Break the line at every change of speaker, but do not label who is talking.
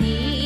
你。